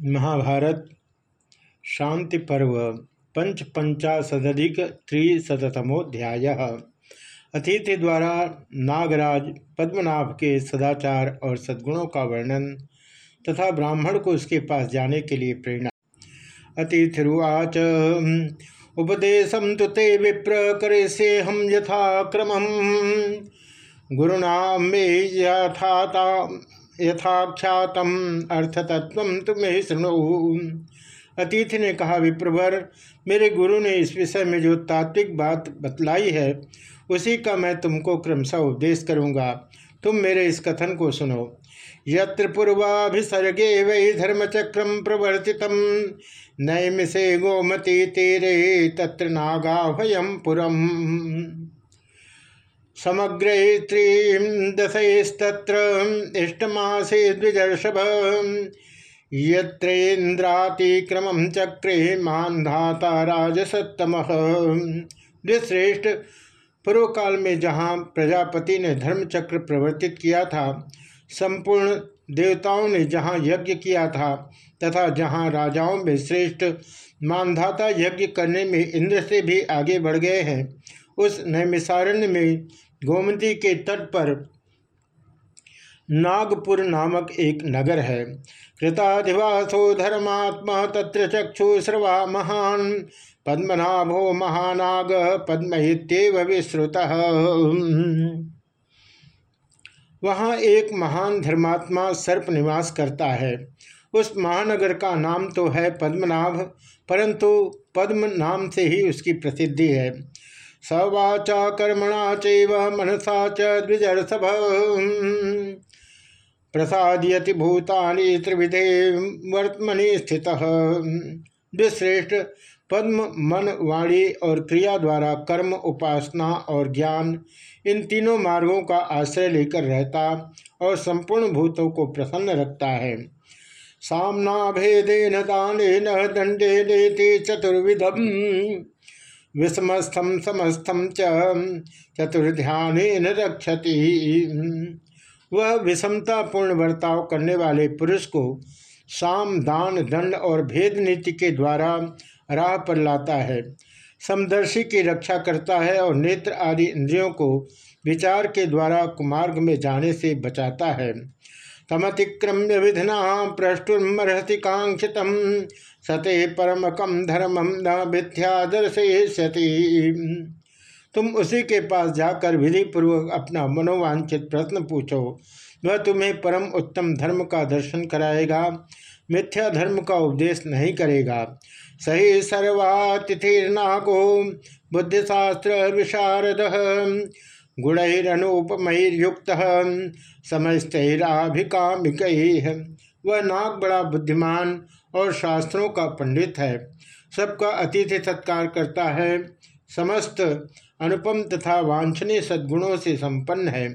महाभारत, शांति पर्व पंच पंचाशदिक त्रिशतमोध्याय अतिथि द्वारा नागराज, पद्मनाभ के सदाचार और सद्गुणों का वर्णन तथा ब्राह्मण को उसके पास जाने के लिए प्रेरणा। अतिथिरुवाच उपदेशम तो ते विप्र करे से हम यथा क्रम गुरुना मे यथाता यथाख्यातम अर्थतत्व तुम्हें शृणु। अतिथि ने कहा विप्रवर मेरे गुरु ने इस विषय में जो तात्विक बात बतलाई है, उसी का मैं तुमको क्रमशः उपदेश करूँगा। तुम मेरे इस कथन को सुनो। यत्र पूर्वाभिसर्गे वै धर्मचक्रम प्रवर्तित, नैमिषे गोमती तीरे, तत्र नागाभयम पुरम। समग्र त्रिदशस्तत्र इष्टमासे द्विजर्षभ। यत्रेन्द्रातिक्रम चक्रे मानधाता राजसत्तम। द्विश्रेष्ठ पूर्व काल में जहाँ प्रजापति ने धर्मचक्र प्रवर्तित किया था, संपूर्ण देवताओं ने जहाँ यज्ञ किया था, तथा जहाँ राजाओं में श्रेष्ठ मानधाता यज्ञ करने में इंद्र से भी आगे बढ़ गए हैं, उस नैमिसारण्य में गोमती के तट पर नागपुर नामक एक नगर है। कृताधिवासो धर्मात्मा तत्र चक्षुश्रवा महान पद्मनाभो महानाग पद्महित्येव विश्रुत। वहाँ एक महान धर्मात्मा सर्प निवास करता है। उस महानगर का नाम तो है पद्मनाभ, परंतु पद्म नाम से ही उसकी प्रसिद्धि है। सवाचा कर्मणा चैव मनसा च द्विजर्षभ। प्रसादयति भूतानि त्रिविधे वर्तमनि स्थित। द्विश्रेष्ठ, पद्म, मन, वाणी और क्रिया द्वारा कर्म, उपासना और ज्ञान, इन तीनों मार्गों का आश्रय लेकर रहता और संपूर्ण भूतों को प्रसन्न रखता है। सामना भेदेन दान दंडे देते चतुर्विधम। विषमस्थम समस्थम चतुर्ध्यान रक्षति। वह विषमता पूर्ण बर्ताव करने वाले पुरुष को साम, दान, दंड और भेद नीति के द्वारा राह पर लाता है। समदर्शी की रक्षा करता है और नेत्र आदि इंद्रियों को विचार के द्वारा कुमार्ग में जाने से बचाता है। तमतिक्रम्य विधिना प्रष्टुर्मर्हति कांक्षित सते परमकम धर्मम न मिथ्या तुम उसी के पास जाकर विधि पूर्वक अपना मनोवांछित प्रश्न पूछो। वह तुम्हें परम उत्तम धर्म का दर्शन कराएगा। मिथ्या धर्म का उपदेश नहीं करेगा। सही सर्वातिथिर्नागो बुद्धिशास्त्र विशारद। गुणैरनुपमयुक्त समस्तराभिकामिक। वह नाग बड़ा बुद्धिमान और शास्त्रों का पंडित है। सबका अतिथि सत्कार करता है। समस्त अनुपम तथा वांछनीय सद्गुणों से संपन्न है।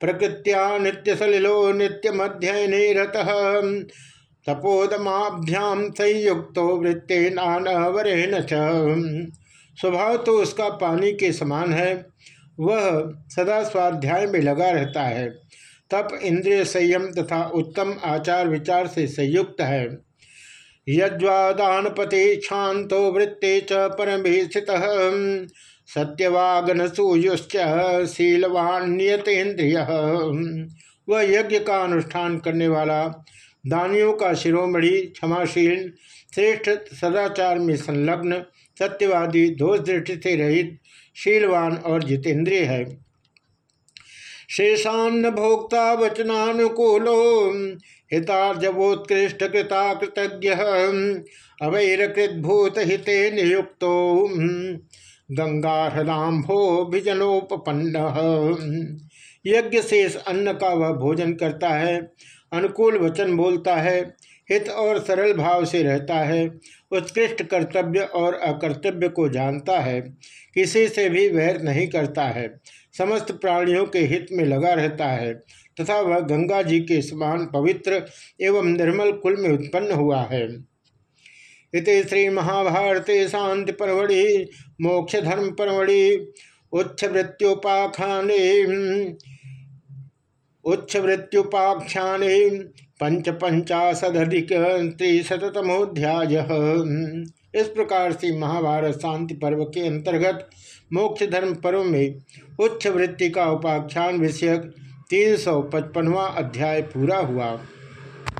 प्रकृत्या नित्य सलिलो नित्य मध्य निरत तपोदमाभ्याम संयुक्त वृत्ते नान वरेण स्वभाव तो उसका पानी के समान है। वह सदा स्वाध्याय में लगा रहता है। तप इंद्रिय संयम तथा उत्तम आचार विचार से संयुक्त है। यज्वादानपति शांतो वृत्ते च परम स्थित सत्यवागन सूयुश्च शीलवान्यतेन्द्रिय वह यज्ञ का अनुष्ठान करने वाला दानियों का शिरोमणि, क्षमाशील, श्रेष्ठ सदाचार में संलग्न, सत्यवादी, दोष दृष्टि से रहित, शीलवान और जितेंद्रिय है। शेषान्न भोक्ता वचनानुकूलो, हितार्जवोत्कृष्ट कृता कृतज्ञ, अवैरकृत हिते नियुक्तो गंगा हृदाम्भो भिजनोपन्न यज्ञ शेष अन्न का वह भोजन करता है अनुकूल वचन बोलता है, हित और सरल भाव से रहता है, उत्कृष्ट कर्तव्य और अकर्तव्य को जानता है, किसी से भी वैर नहीं करता है, समस्त प्राणियों के हित में लगा रहता है, तथा वह गंगा जी के समान पवित्र एवं निर्मल कुल में उत्पन्न हुआ है। इत श्री महाभारते शांति परवड़ी मोक्ष धर्म परवड़ी उच्च वृत्योपाख्याने उच्च पंच पंचाशदिक त्रिशतमोध्याय इस प्रकार से महाभारत शांति पर्व के अंतर्गत मोक्ष धर्म पर्व में उच्च वृत्ति का उपाख्यान विषयक तीन सौ पचपनवा अध्याय पूरा हुआ।